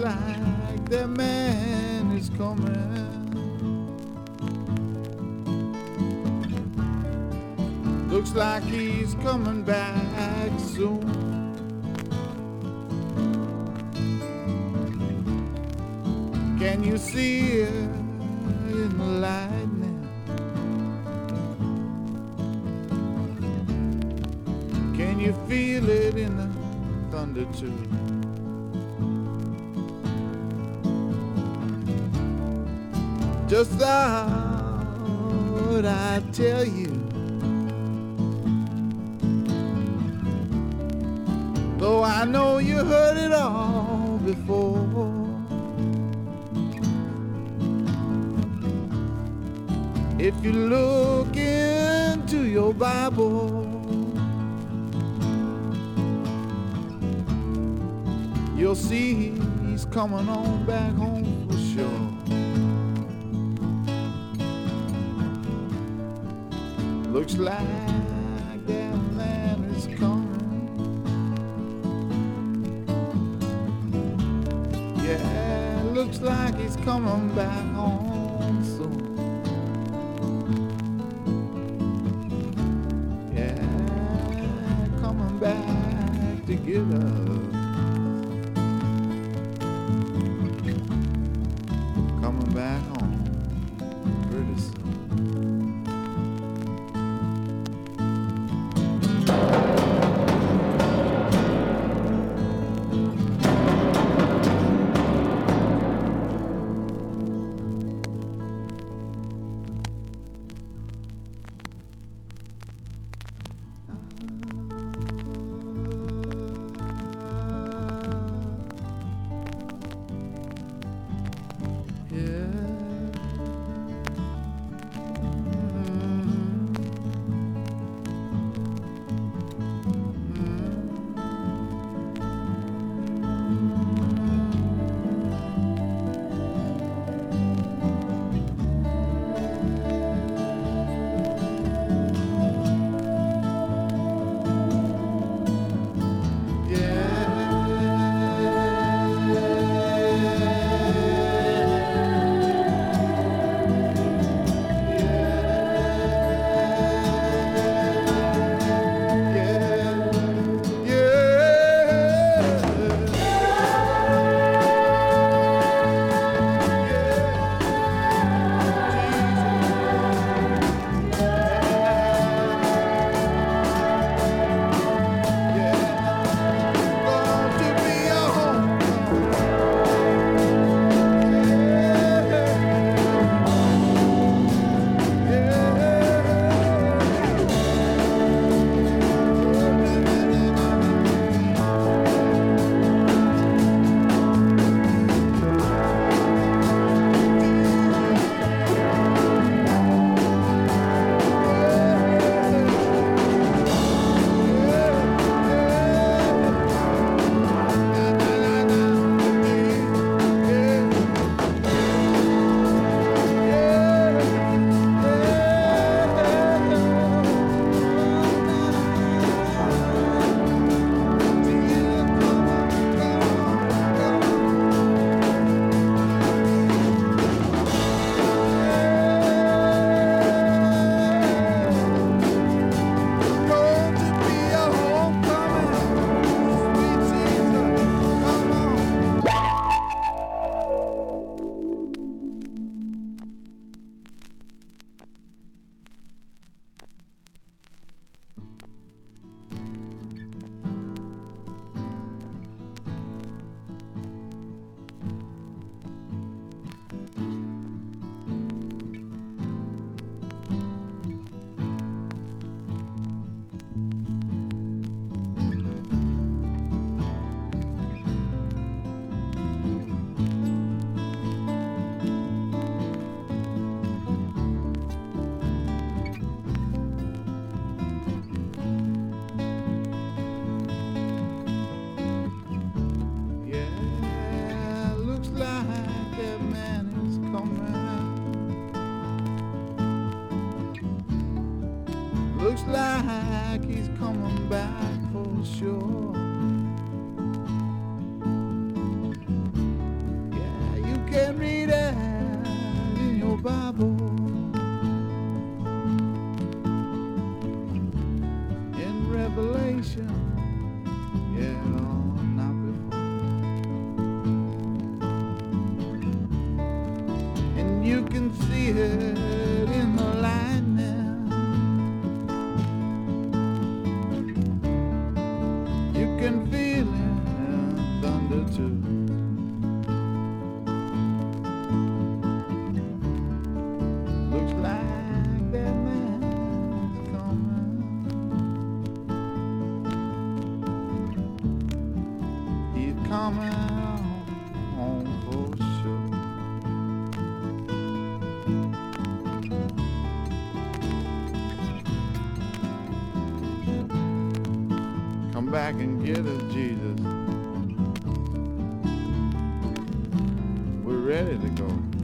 like the man is coming. Looks like he's coming back soon. Can you see it in the light now? Can you feel it in the thunder too? Just thought I'd tell you. Though I know you heard it all before. If you look into your Bible, you'll see he's coming on back home for sure. Looks like that man is coming. Yeah, looks like he's coming back home soon. Yeah, coming back to get us. Coming back home pretty soon. Looks like he's coming back for sure. Yeah, you can read it in your Bible. In Revelation. Back and get us, Jesus. We're ready to go.